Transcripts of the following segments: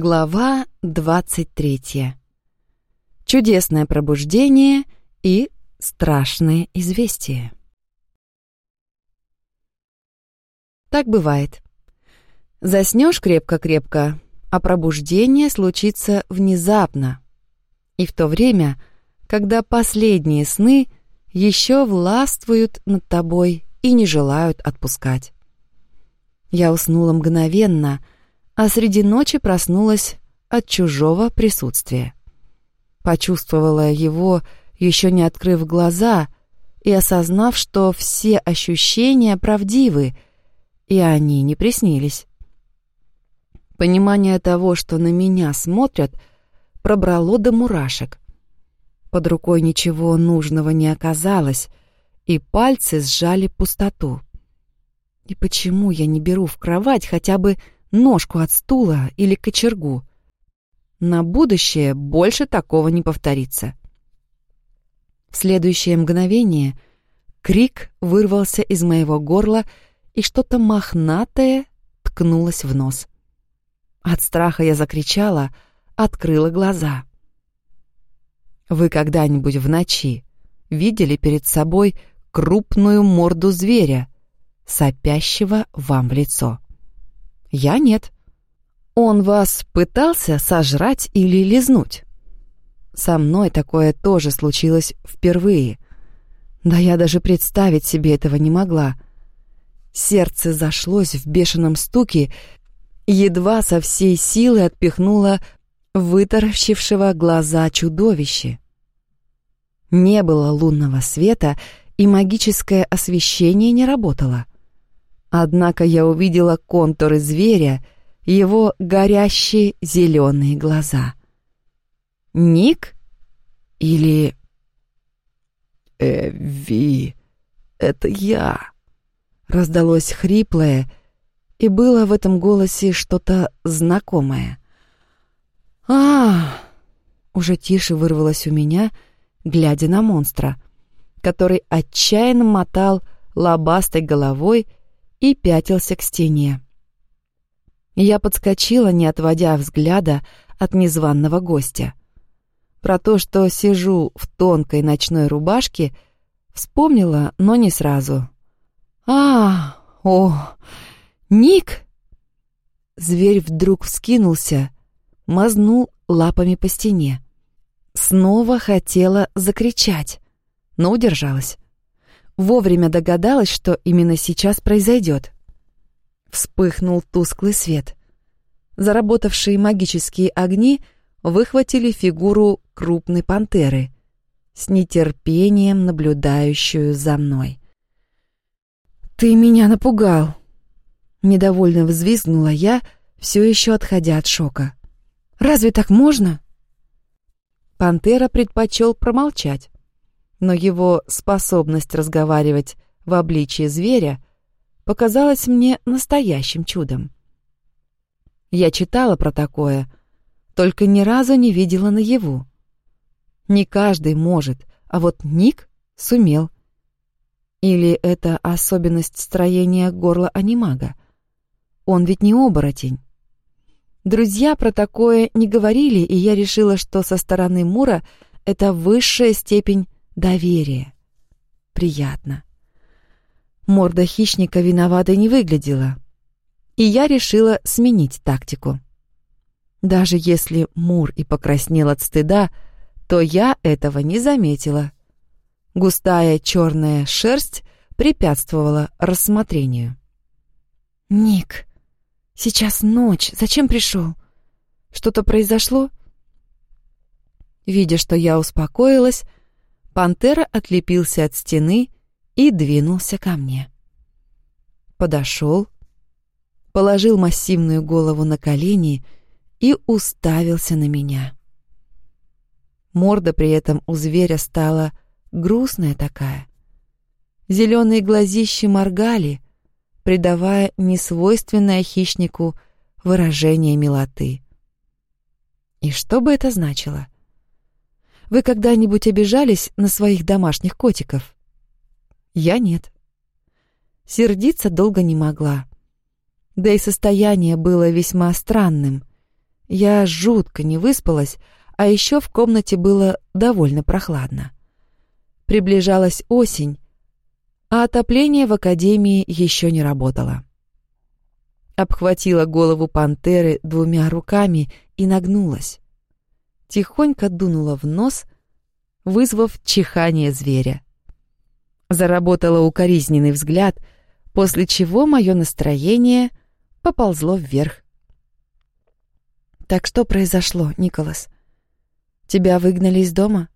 Глава 23. Чудесное пробуждение и страшное известие. Так бывает. Заснешь крепко-крепко, а пробуждение случится внезапно. И в то время, когда последние сны еще властвуют над тобой и не желают отпускать. Я уснула мгновенно, а среди ночи проснулась от чужого присутствия. Почувствовала его, еще не открыв глаза, и осознав, что все ощущения правдивы, и они не приснились. Понимание того, что на меня смотрят, пробрало до мурашек. Под рукой ничего нужного не оказалось, и пальцы сжали пустоту. И почему я не беру в кровать хотя бы ножку от стула или кочергу? На будущее больше такого не повторится. В следующее мгновение крик вырвался из моего горла, и что-то мохнатое ткнулось в нос. От страха я закричала, открыла глаза. Вы когда-нибудь в ночи видели перед собой крупную морду зверя, сопящего вам в лицо. Я нет. Он вас пытался сожрать или лизнуть? Со мной такое тоже случилось впервые. Да я даже представить себе этого не могла. Сердце зашлось в бешеном стуке, едва со всей силы отпихнуло вытаращившего глаза чудовище. Не было лунного света, и магическое освещение не работало. Однако я увидела контуры зверя, его горящие зеленые глаза. Ник? Или... «Эви, это я!» Раздалось хриплое, и было в этом голосе что-то знакомое. а Уже тише вырвалось у меня, глядя на монстра, который отчаянно мотал лобастой головой и пятился к стене. Я подскочила, не отводя взгляда от незваного гостя. Про то, что сижу в тонкой ночной рубашке, вспомнила, но не сразу. «А, о, Ник!» Зверь вдруг вскинулся, мазнул лапами по стене. Снова хотела закричать, но удержалась вовремя догадалась, что именно сейчас произойдет. Вспыхнул тусклый свет. Заработавшие магические огни выхватили фигуру крупной пантеры, с нетерпением наблюдающую за мной. «Ты меня напугал!» Недовольно взвизгнула я, все еще отходя от шока. «Разве так можно?» Пантера предпочел промолчать но его способность разговаривать в обличии зверя показалась мне настоящим чудом. Я читала про такое, только ни разу не видела наяву. Не каждый может, а вот Ник сумел. Или это особенность строения горла анимага? Он ведь не оборотень. Друзья про такое не говорили, и я решила, что со стороны Мура это высшая степень доверие. Приятно. Морда хищника виноватой не выглядела. И я решила сменить тактику. Даже если Мур и покраснел от стыда, то я этого не заметила. Густая черная шерсть препятствовала рассмотрению. «Ник, сейчас ночь. Зачем пришел? Что-то произошло?» Видя, что я успокоилась, Пантера отлепился от стены и двинулся ко мне. Подошел, положил массивную голову на колени и уставился на меня. Морда при этом у зверя стала грустная такая. Зеленые глазищи моргали, придавая несвойственное хищнику выражение милоты. И что бы это значило? — вы когда-нибудь обижались на своих домашних котиков? Я нет. Сердиться долго не могла. Да и состояние было весьма странным. Я жутко не выспалась, а еще в комнате было довольно прохладно. Приближалась осень, а отопление в академии еще не работало. Обхватила голову пантеры двумя руками и нагнулась. Тихонько дунула в нос, вызвав чихание зверя. Заработала укоризненный взгляд, после чего мое настроение поползло вверх. «Так что произошло, Николас? Тебя выгнали из дома?»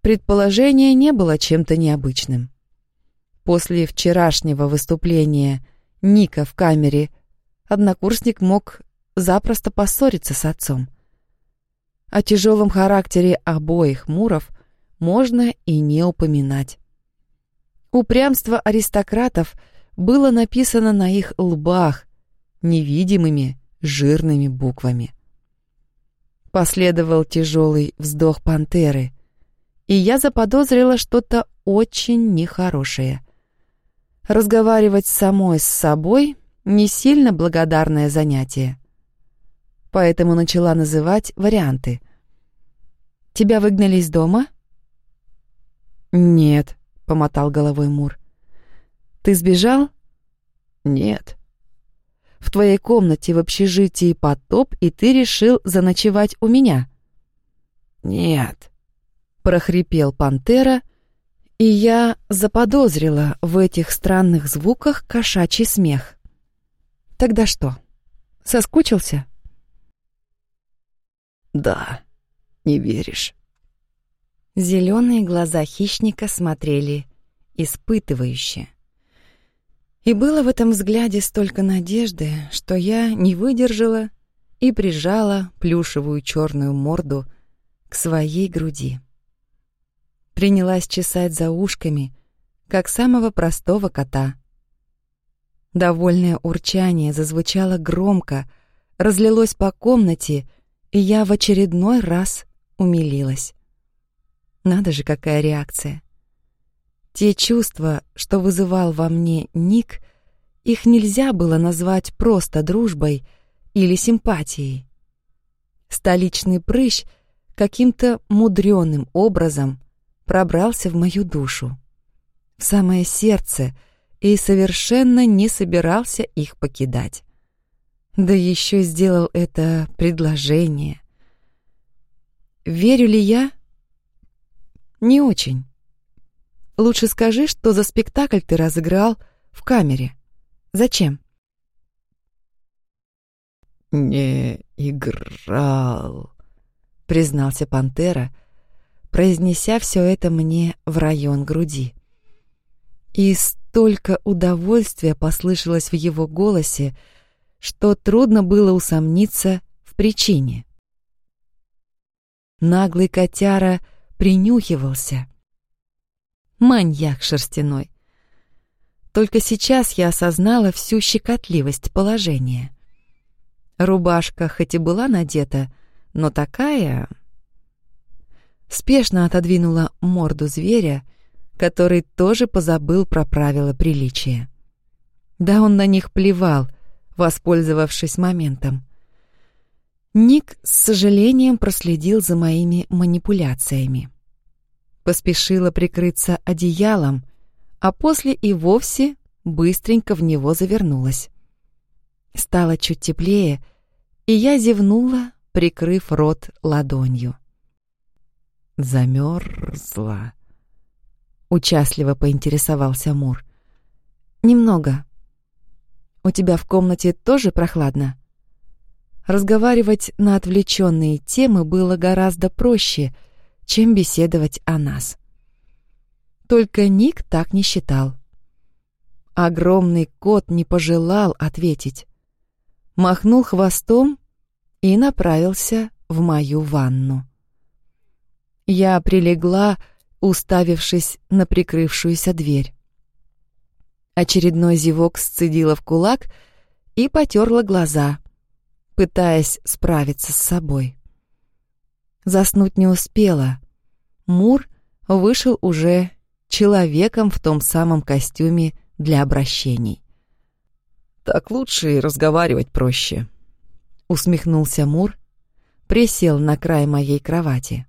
Предположение не было чем-то необычным. После вчерашнего выступления Ника в камере однокурсник мог запросто поссориться с отцом. О тяжелом характере обоих Муров можно и не упоминать. Упрямство аристократов было написано на их лбах невидимыми жирными буквами. Последовал тяжелый вздох пантеры, и я заподозрила что-то очень нехорошее. Разговаривать самой с собой — не сильно благодарное занятие. Поэтому начала называть варианты. «Тебя выгнали из дома?» «Нет», — помотал головой Мур. «Ты сбежал?» «Нет», в твоей комнате в общежитии потоп, и ты решил заночевать у меня?» «Нет», — прохрипел пантера, и я заподозрила в этих странных звуках кошачий смех. «Тогда что, соскучился?» «Да, не веришь». Зеленые глаза хищника смотрели испытывающе. И было в этом взгляде столько надежды, что я не выдержала и прижала плюшевую черную морду к своей груди. Принялась чесать за ушками, как самого простого кота. Довольное урчание зазвучало громко, разлилось по комнате, и я в очередной раз умилилась. Надо же, какая реакция! Те чувства, что вызывал во мне Ник, их нельзя было назвать просто дружбой или симпатией. Столичный прыщ каким-то мудреным образом пробрался в мою душу, в самое сердце, и совершенно не собирался их покидать. Да еще сделал это предложение. Верю ли я? Не очень. Лучше скажи, что за спектакль ты разыграл в камере. Зачем? «Не играл», — признался Пантера, произнеся все это мне в район груди. И столько удовольствия послышалось в его голосе, что трудно было усомниться в причине. Наглый котяра принюхивался, маньяк шерстяной. Только сейчас я осознала всю щекотливость положения. Рубашка хоть и была надета, но такая... Спешно отодвинула морду зверя, который тоже позабыл про правила приличия. Да он на них плевал, воспользовавшись моментом. Ник с сожалением проследил за моими манипуляциями поспешила прикрыться одеялом, а после и вовсе быстренько в него завернулась. Стало чуть теплее, и я зевнула, прикрыв рот ладонью. «Замерзла?» — участливо поинтересовался Мур. «Немного. У тебя в комнате тоже прохладно?» Разговаривать на отвлеченные темы было гораздо проще — чем беседовать о нас. Только Ник так не считал. Огромный кот не пожелал ответить. Махнул хвостом и направился в мою ванну. Я прилегла, уставившись на прикрывшуюся дверь. Очередной зевок сцедила в кулак и потерла глаза, пытаясь справиться с собой. Заснуть не успела. Мур вышел уже человеком в том самом костюме для обращений. «Так лучше и разговаривать проще». усмехнулся Мур, присел на край моей кровати.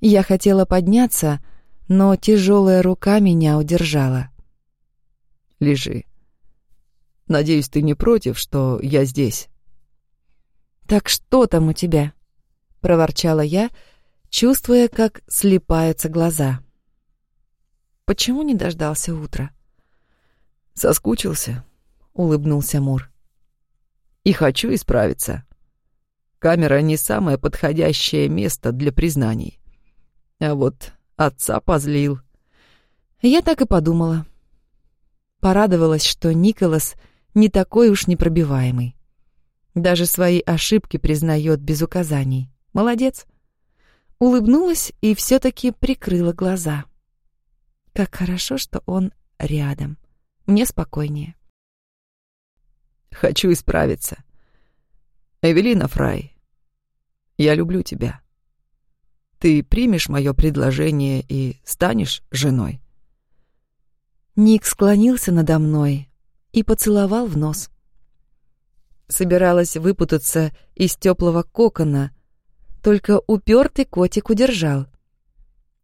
Я хотела подняться, но тяжелая рука меня удержала. «Лежи. Надеюсь, ты не против, что я здесь?» «Так что там у тебя?» — проворчала я, чувствуя, как слипаются глаза. «Почему не дождался утра?» «Соскучился?» — улыбнулся Мур. «И хочу исправиться. Камера не самое подходящее место для признаний. А вот отца позлил». Я так и подумала. Порадовалась, что Николас не такой уж непробиваемый. Даже свои ошибки признает без указаний. Молодец. Улыбнулась и все-таки прикрыла глаза. Как хорошо, что он рядом. Мне спокойнее. Хочу исправиться. Эвелина Фрай, я люблю тебя. Ты примешь мое предложение и станешь женой? Ник склонился надо мной и поцеловал в нос. Собиралась выпутаться из теплого кокона, только упертый котик удержал.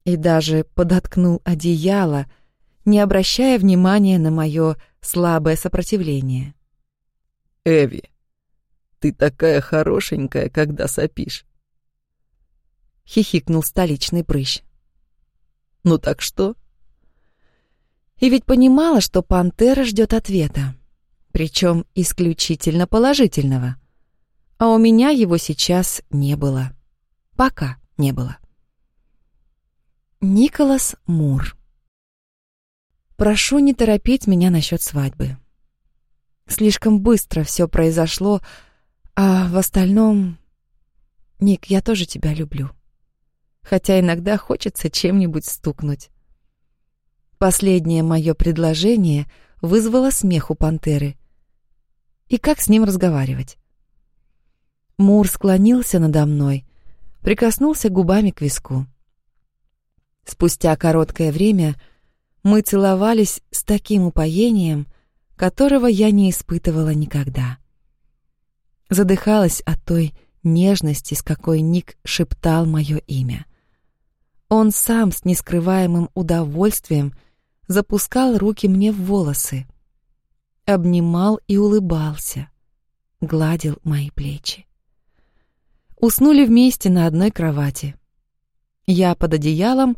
И даже подоткнул одеяло, не обращая внимания на мое слабое сопротивление. «Эви, ты такая хорошенькая, когда сопишь!» Хихикнул столичный прыщ. «Ну так что?» И ведь понимала, что пантера ждет ответа, причем исключительно положительного. А у меня его сейчас не было. Пока не было. Николас Мур. Прошу не торопить меня насчет свадьбы. Слишком быстро все произошло, а в остальном... Ник, я тоже тебя люблю. Хотя иногда хочется чем-нибудь стукнуть. Последнее мое предложение вызвало смех у пантеры. И как с ним разговаривать? Мур склонился надо мной, прикоснулся губами к виску. Спустя короткое время мы целовались с таким упоением, которого я не испытывала никогда. Задыхалась от той нежности, с какой Ник шептал мое имя. Он сам с нескрываемым удовольствием запускал руки мне в волосы, обнимал и улыбался, гладил мои плечи. Уснули вместе на одной кровати. Я под одеялом,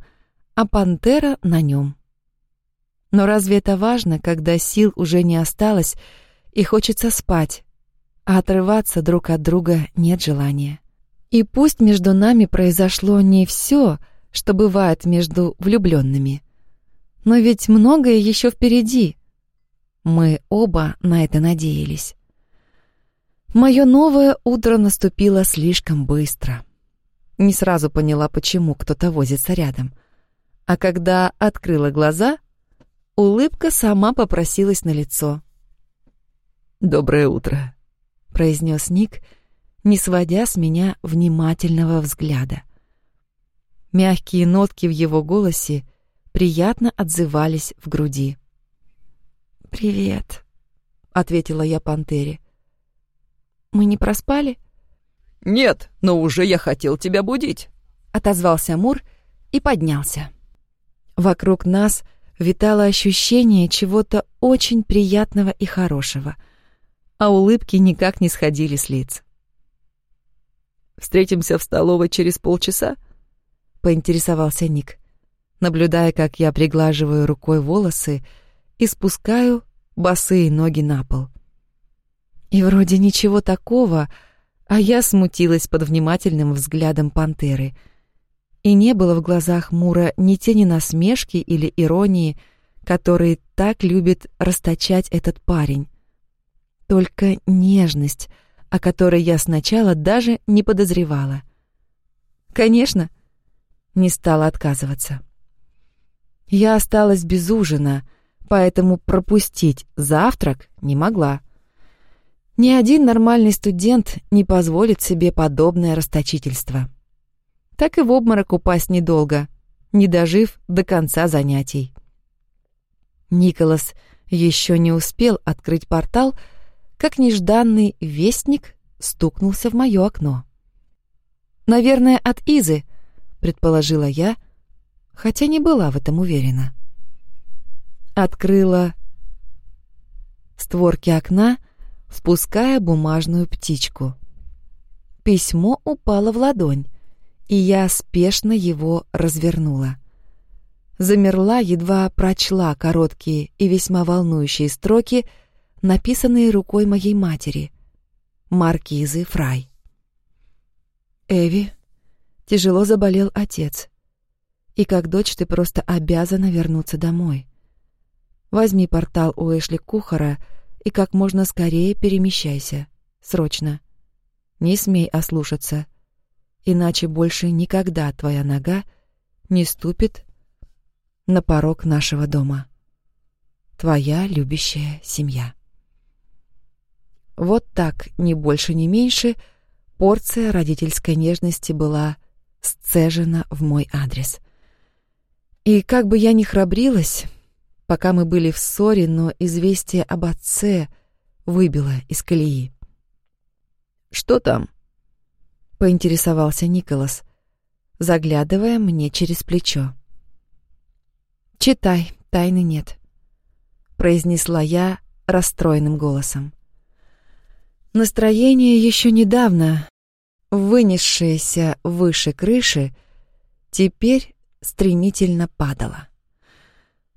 а пантера на нем. Но разве это важно, когда сил уже не осталось и хочется спать, а отрываться друг от друга нет желания? И пусть между нами произошло не все, что бывает между влюбленными, но ведь многое еще впереди. Мы оба на это надеялись. Мое новое утро наступило слишком быстро. Не сразу поняла, почему кто-то возится рядом. А когда открыла глаза, улыбка сама попросилась на лицо. «Доброе утро», — произнес Ник, не сводя с меня внимательного взгляда. Мягкие нотки в его голосе — приятно отзывались в груди. «Привет», — ответила я пантере. «Мы не проспали?» «Нет, но уже я хотел тебя будить», — отозвался Мур и поднялся. Вокруг нас витало ощущение чего-то очень приятного и хорошего, а улыбки никак не сходили с лиц. «Встретимся в столовой через полчаса?» — поинтересовался Ник наблюдая, как я приглаживаю рукой волосы и спускаю босые ноги на пол. И вроде ничего такого, а я смутилась под внимательным взглядом пантеры. И не было в глазах Мура ни тени насмешки или иронии, которые так любит расточать этот парень. Только нежность, о которой я сначала даже не подозревала. Конечно, не стала отказываться. Я осталась без ужина, поэтому пропустить завтрак не могла. Ни один нормальный студент не позволит себе подобное расточительство. Так и в обморок упасть недолго, не дожив до конца занятий. Николас еще не успел открыть портал, как нежданный вестник стукнулся в мое окно. «Наверное, от Изы», — предположила я, хотя не была в этом уверена. Открыла створки окна, впуская бумажную птичку. Письмо упало в ладонь, и я спешно его развернула. Замерла, едва прочла короткие и весьма волнующие строки, написанные рукой моей матери, маркизы Фрай. «Эви, тяжело заболел отец, и как дочь ты просто обязана вернуться домой. Возьми портал у Эшли Кухара и как можно скорее перемещайся. Срочно. Не смей ослушаться, иначе больше никогда твоя нога не ступит на порог нашего дома. Твоя любящая семья. Вот так, ни больше, ни меньше, порция родительской нежности была сцежена в мой адрес. И как бы я ни храбрилась, пока мы были в ссоре, но известие об отце выбило из колеи. «Что там?» — поинтересовался Николас, заглядывая мне через плечо. «Читай, тайны нет», — произнесла я расстроенным голосом. Настроение еще недавно, вынесшееся выше крыши, теперь стремительно падало.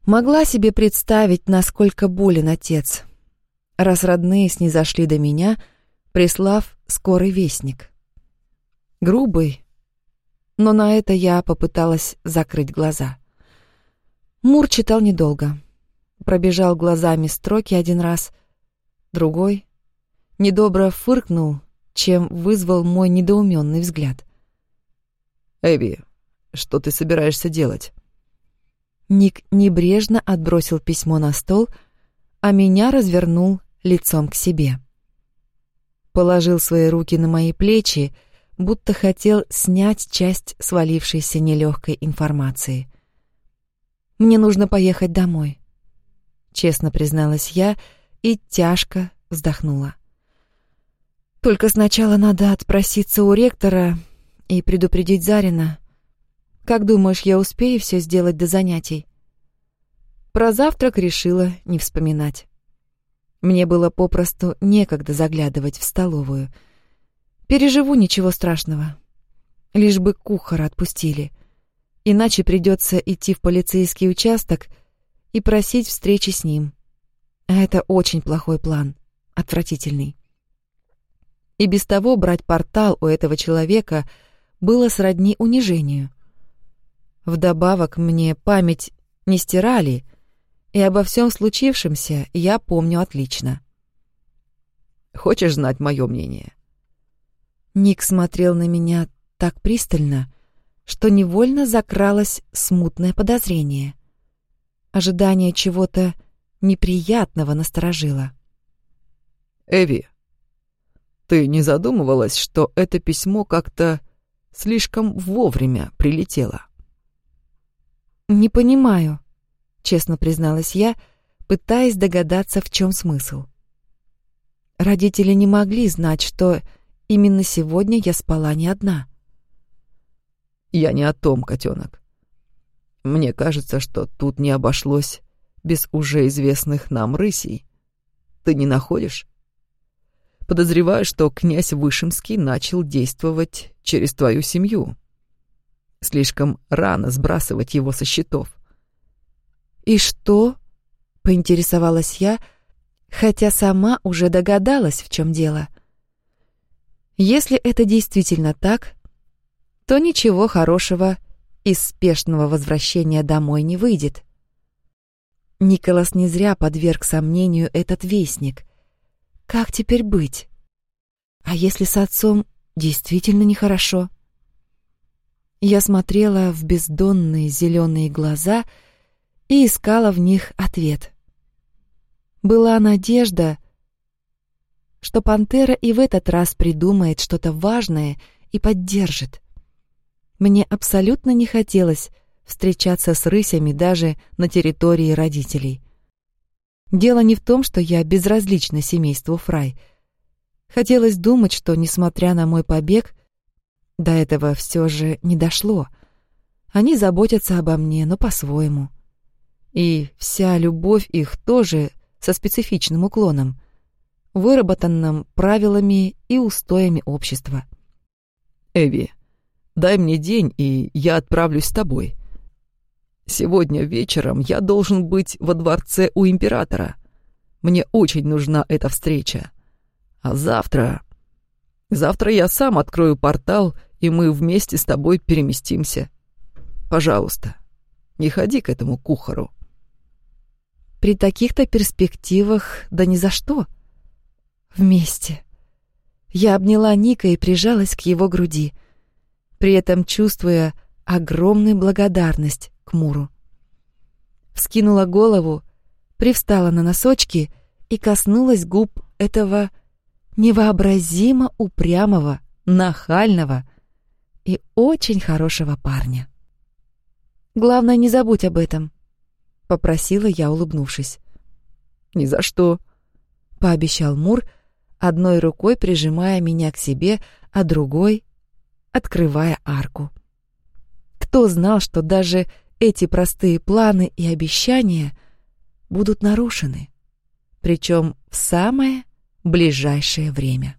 Могла себе представить, насколько болен отец, раз родные снизошли до меня, прислав скорый вестник. Грубый, но на это я попыталась закрыть глаза. Мур читал недолго. Пробежал глазами строки один раз, другой. Недобро фыркнул, чем вызвал мой недоуменный взгляд. «Эви, что ты собираешься делать?» Ник небрежно отбросил письмо на стол, а меня развернул лицом к себе. Положил свои руки на мои плечи, будто хотел снять часть свалившейся нелегкой информации. «Мне нужно поехать домой», — честно призналась я и тяжко вздохнула. «Только сначала надо отпроситься у ректора и предупредить Зарина, как думаешь, я успею все сделать до занятий? Про завтрак решила не вспоминать. Мне было попросту некогда заглядывать в столовую. Переживу ничего страшного. Лишь бы кухара отпустили. Иначе придется идти в полицейский участок и просить встречи с ним. А это очень плохой план. Отвратительный. И без того брать портал у этого человека было сродни унижению — Вдобавок мне память не стирали, и обо всем случившемся я помню отлично. «Хочешь знать мое мнение?» Ник смотрел на меня так пристально, что невольно закралось смутное подозрение. Ожидание чего-то неприятного насторожило. «Эви, ты не задумывалась, что это письмо как-то слишком вовремя прилетело?» «Не понимаю», — честно призналась я, пытаясь догадаться, в чем смысл. Родители не могли знать, что именно сегодня я спала не одна. «Я не о том, котенок. Мне кажется, что тут не обошлось без уже известных нам рысей. Ты не находишь? Подозреваю, что князь Вышемский начал действовать через твою семью». Слишком рано сбрасывать его со счетов. «И что?» — поинтересовалась я, хотя сама уже догадалась, в чем дело. Если это действительно так, то ничего хорошего из спешного возвращения домой не выйдет. Николас не зря подверг сомнению этот вестник. Как теперь быть? А если с отцом действительно нехорошо? Я смотрела в бездонные зеленые глаза и искала в них ответ. Была надежда, что пантера и в этот раз придумает что-то важное и поддержит. Мне абсолютно не хотелось встречаться с рысями даже на территории родителей. Дело не в том, что я безразлична семейству Фрай. Хотелось думать, что, несмотря на мой побег, до этого все же не дошло. Они заботятся обо мне, но по-своему. И вся любовь их тоже со специфичным уклоном, выработанным правилами и устоями общества. «Эви, дай мне день, и я отправлюсь с тобой. Сегодня вечером я должен быть во дворце у императора. Мне очень нужна эта встреча. А завтра... Завтра я сам открою портал, и мы вместе с тобой переместимся. Пожалуйста, не ходи к этому кухару. При таких-то перспективах да ни за что. Вместе. Я обняла Ника и прижалась к его груди, при этом чувствуя огромную благодарность к Муру. Вскинула голову, привстала на носочки и коснулась губ этого невообразимо упрямого, нахального и очень хорошего парня. «Главное, не забудь об этом», — попросила я, улыбнувшись. «Ни за что», — пообещал Мур, одной рукой прижимая меня к себе, а другой — открывая арку. Кто знал, что даже эти простые планы и обещания будут нарушены, причем в самое ближайшее время.